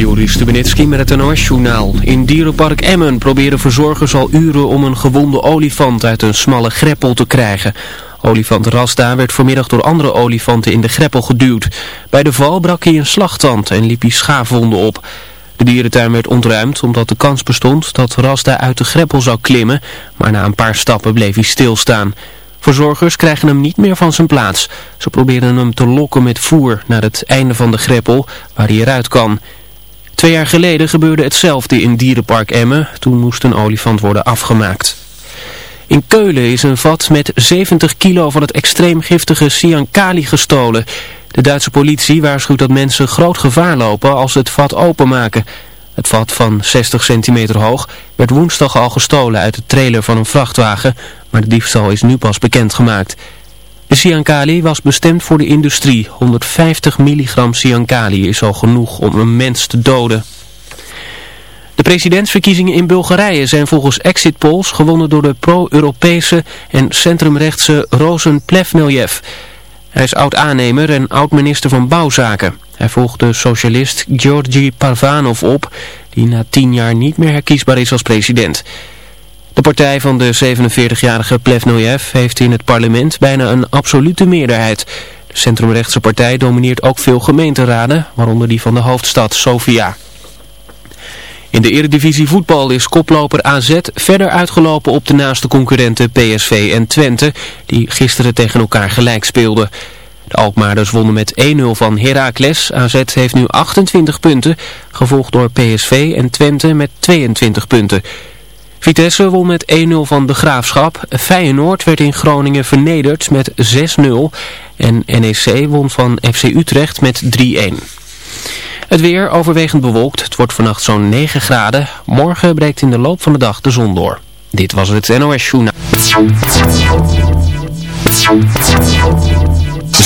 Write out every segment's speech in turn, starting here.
Joris Stubenitski met het NOS-journaal. In dierenpark Emmen proberen verzorgers al uren om een gewonde olifant uit een smalle greppel te krijgen. Olifant Rasta werd vanmiddag door andere olifanten in de greppel geduwd. Bij de val brak hij een slagtand en liep hij schaafwonden op. De dierentuin werd ontruimd omdat de kans bestond dat Rasta uit de greppel zou klimmen, maar na een paar stappen bleef hij stilstaan. Verzorgers krijgen hem niet meer van zijn plaats. Ze proberen hem te lokken met voer naar het einde van de greppel waar hij eruit kan. Twee jaar geleden gebeurde hetzelfde in Dierenpark Emmen. Toen moest een olifant worden afgemaakt. In Keulen is een vat met 70 kilo van het extreem giftige cyankali gestolen. De Duitse politie waarschuwt dat mensen groot gevaar lopen als ze het vat openmaken. Het vat van 60 centimeter hoog werd woensdag al gestolen uit de trailer van een vrachtwagen, maar de diefstal is nu pas bekendgemaakt. De cyankali was bestemd voor de industrie. 150 milligram cyankali is al genoeg om een mens te doden. De presidentsverkiezingen in Bulgarije zijn volgens exit polls gewonnen door de pro-Europese en centrumrechtse Rozen Plevneljev. Hij is oud-aannemer en oud-minister van Bouwzaken. Hij volgt de socialist Georgi Parvanov op, die na tien jaar niet meer herkiesbaar is als president. De partij van de 47-jarige Plevnojev heeft in het parlement bijna een absolute meerderheid. De centrumrechtse partij domineert ook veel gemeenteraden, waaronder die van de hoofdstad Sofia. In de eredivisie voetbal is koploper AZ verder uitgelopen op de naaste concurrenten PSV en Twente, die gisteren tegen elkaar gelijk speelden. De Alkmaarders wonnen met 1-0 van Heracles. AZ heeft nu 28 punten, gevolgd door PSV en Twente met 22 punten. Vitesse won met 1-0 van de Graafschap. Feyenoord werd in Groningen vernederd met 6-0. En NEC won van FC Utrecht met 3-1. Het weer overwegend bewolkt. Het wordt vannacht zo'n 9 graden. Morgen breekt in de loop van de dag de zon door. Dit was het NOS Journaal.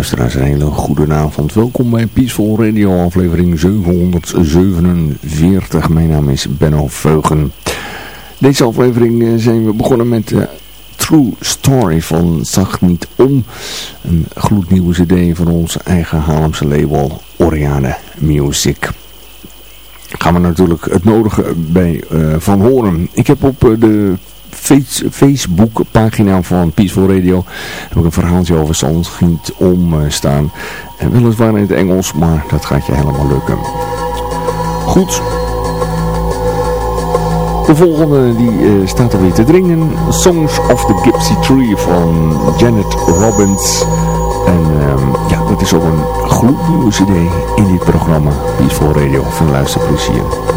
Luisteraars, een hele goede avond. Welkom bij Peaceful Radio, aflevering 747. Mijn naam is Benno Veugen. Deze aflevering eh, zijn we begonnen met de True Story van Zag Niet Om. Een gloednieuwe cd van ons eigen Haarlemse label Oriane Music gaan we natuurlijk het nodige bij uh, van horen. Ik heb op de Facebook pagina van Peaceful Radio heb ik een verhaaltje over Zandgiet om uh, staan. En weliswaar in het Engels, maar dat gaat je helemaal lukken. Goed. De volgende die uh, staat er weer te dringen. Songs of the Gypsy Tree van Janet Robbins. En um, ja, dat is ook een gloednieuwe cd in dit programma Peaceful Radio. Van luisterplezier.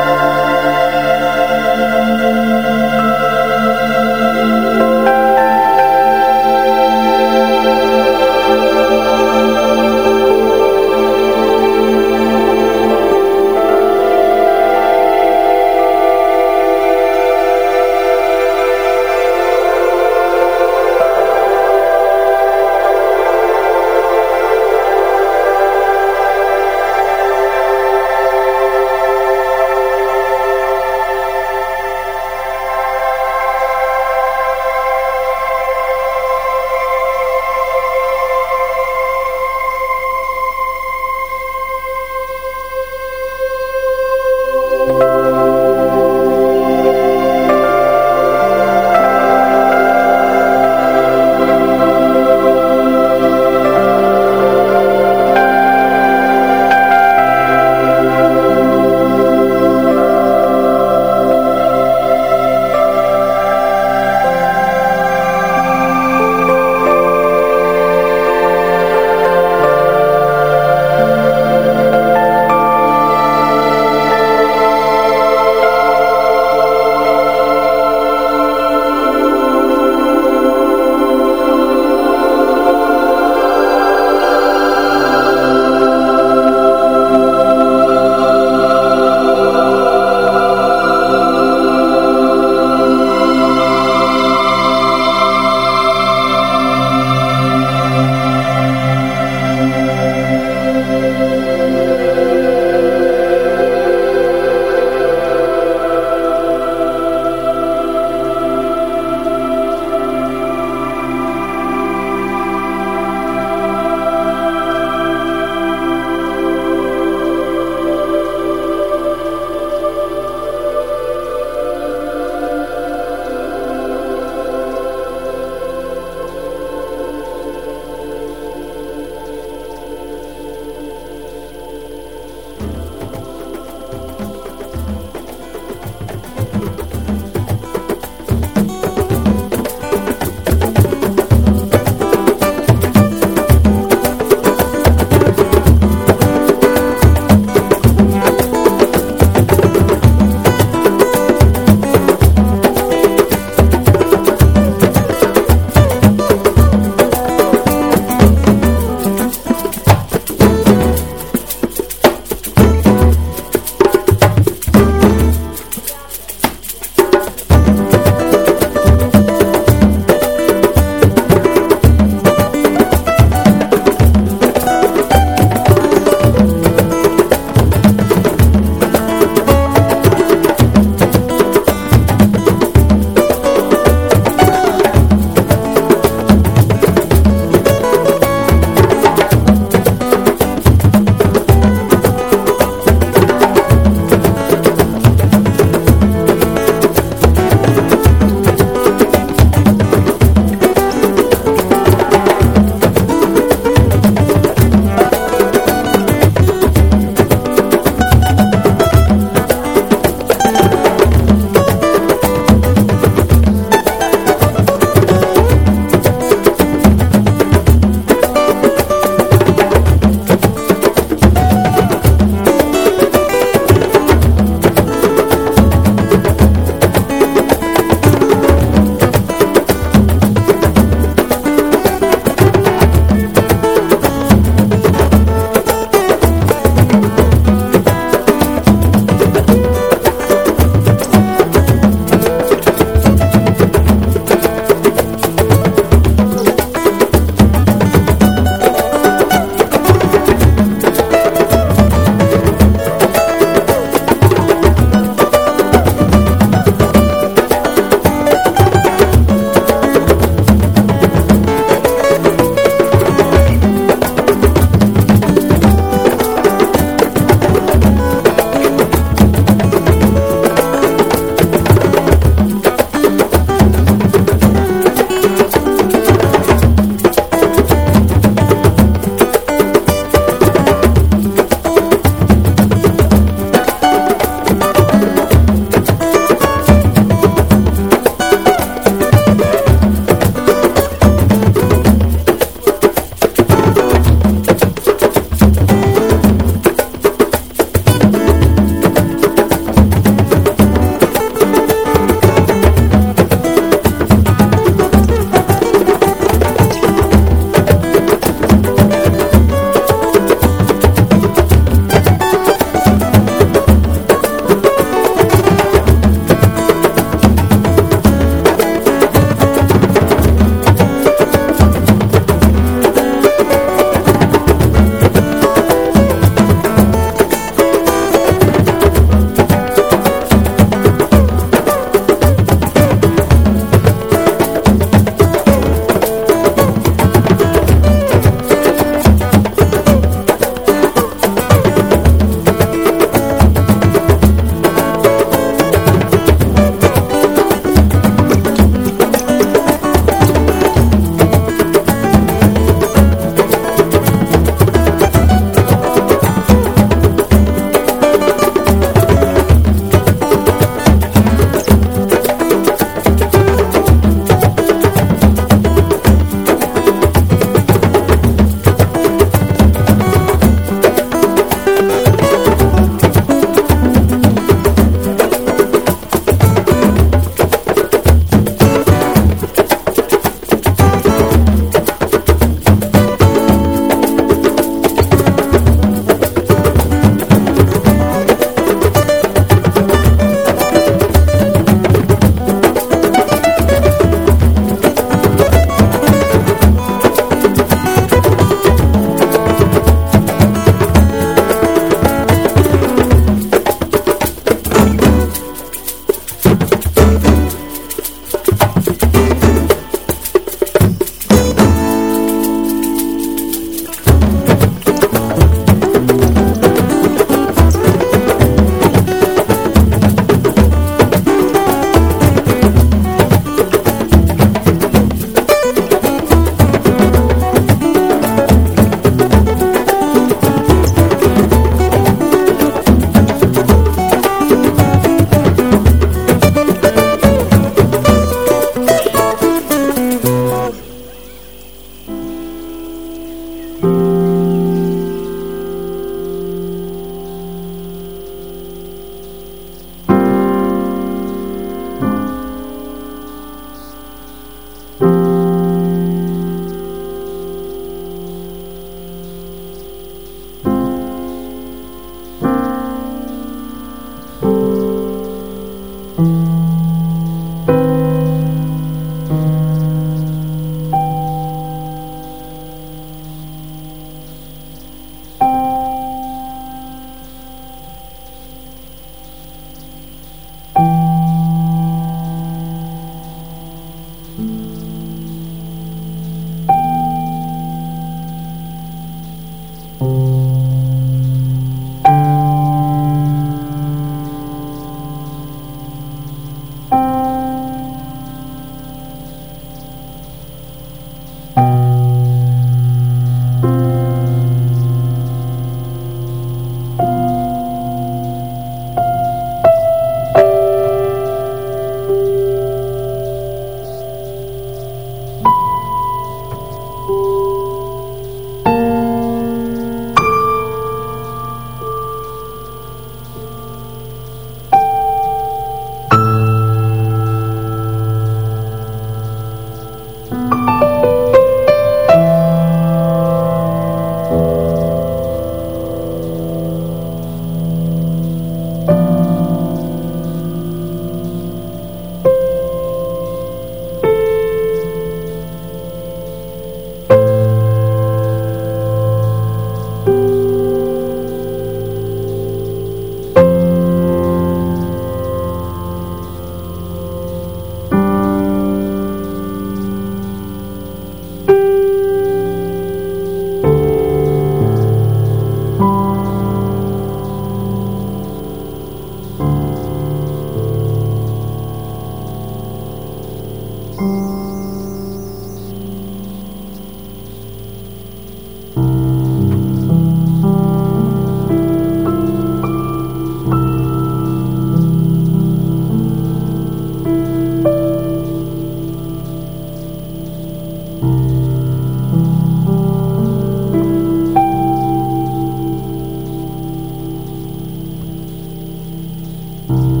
Mm-hmm.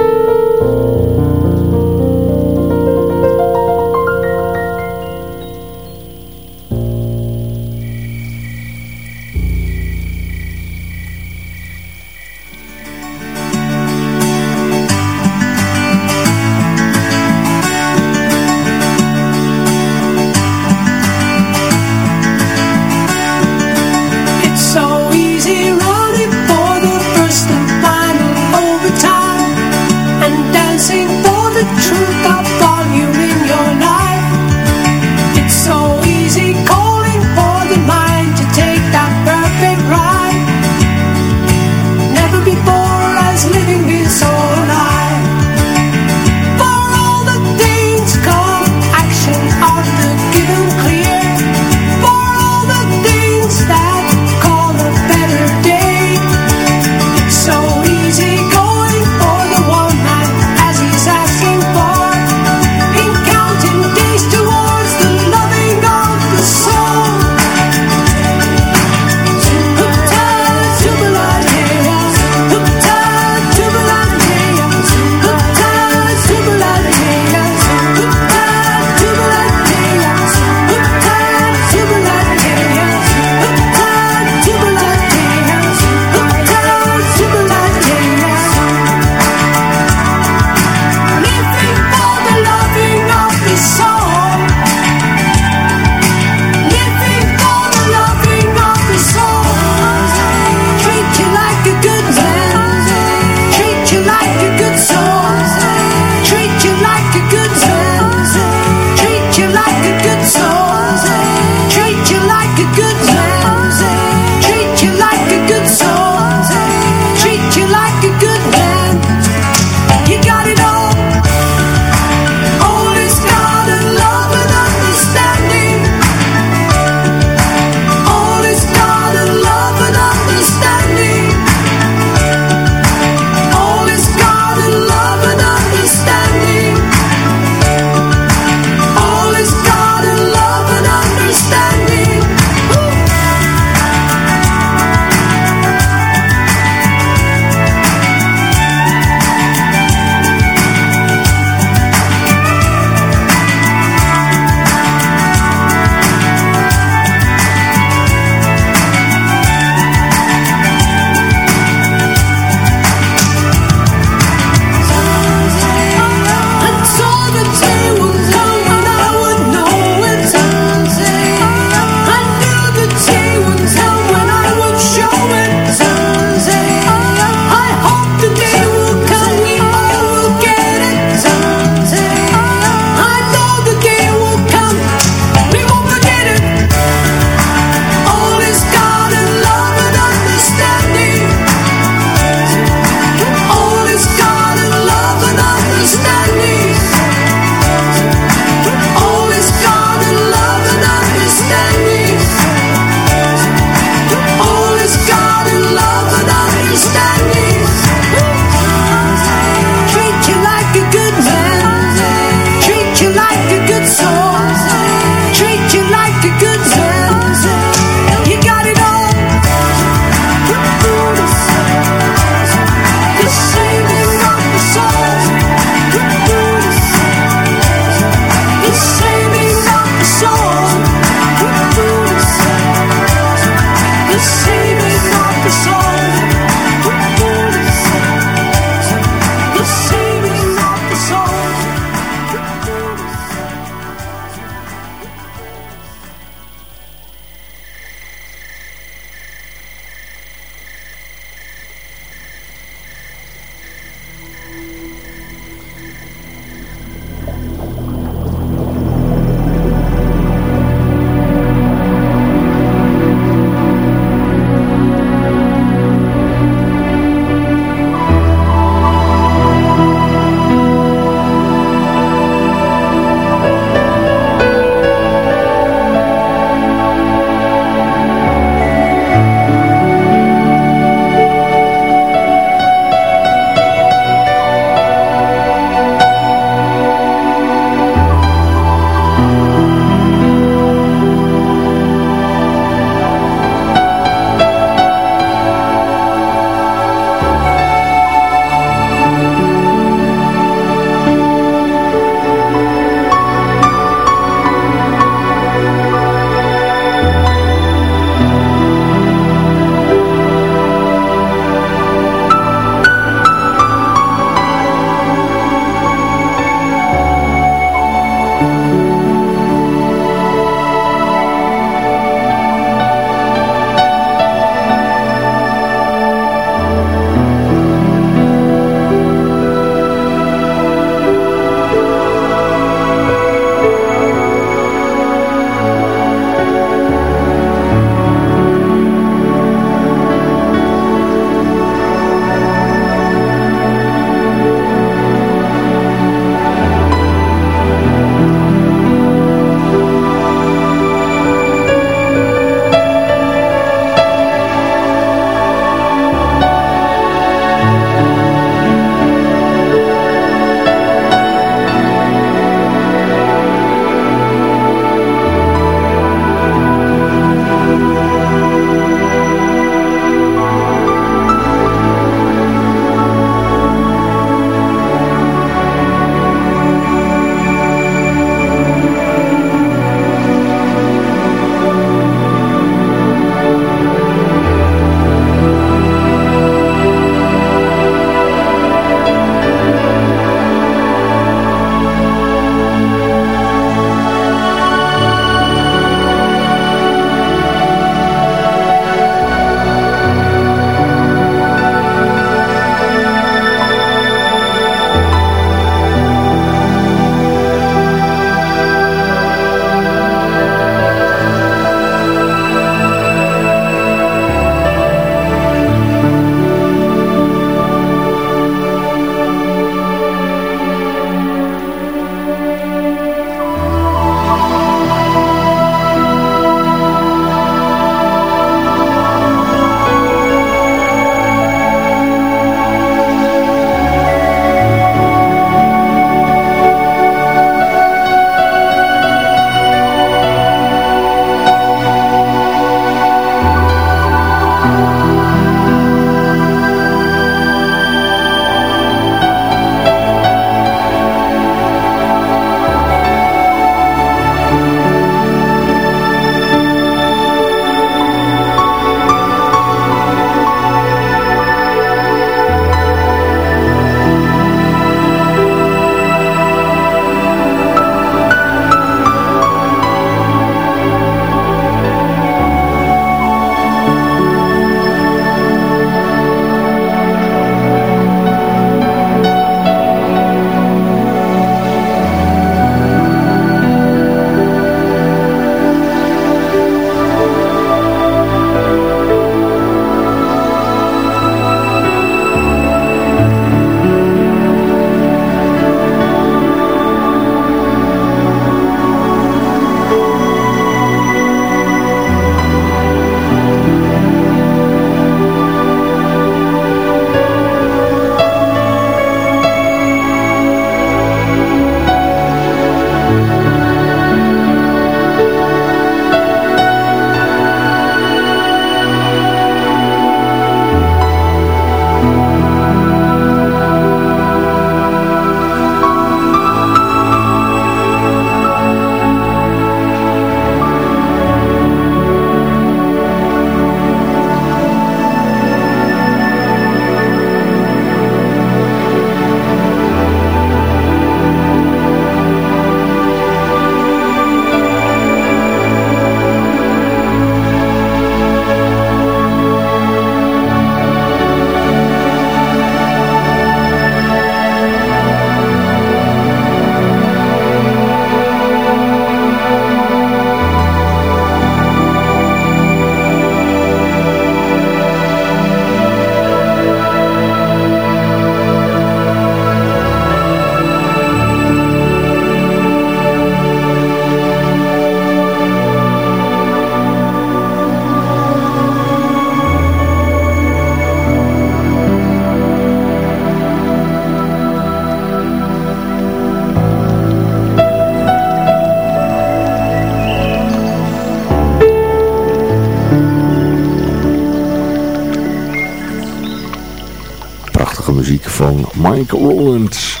Mike Rollins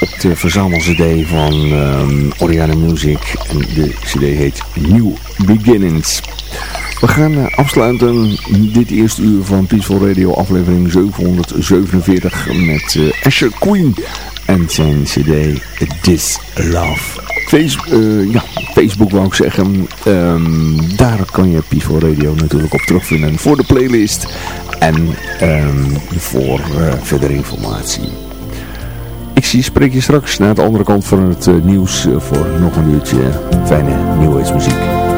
op de verzamel-cd van um, Oriana Music. En de cd heet New Beginnings. We gaan uh, afsluiten dit eerste uur van Peaceful Radio aflevering 747 met uh, Asher Queen en zijn cd This Love. Face, uh, ja, Facebook wou ik zeggen. Um, daar kan je Peaceful Radio natuurlijk op terugvinden voor de playlist en um, voor uh, verdere informatie. Ik zie, spreek je straks naar de andere kant van het uh, nieuws voor nog een uurtje fijne nieuwheidsmuziek.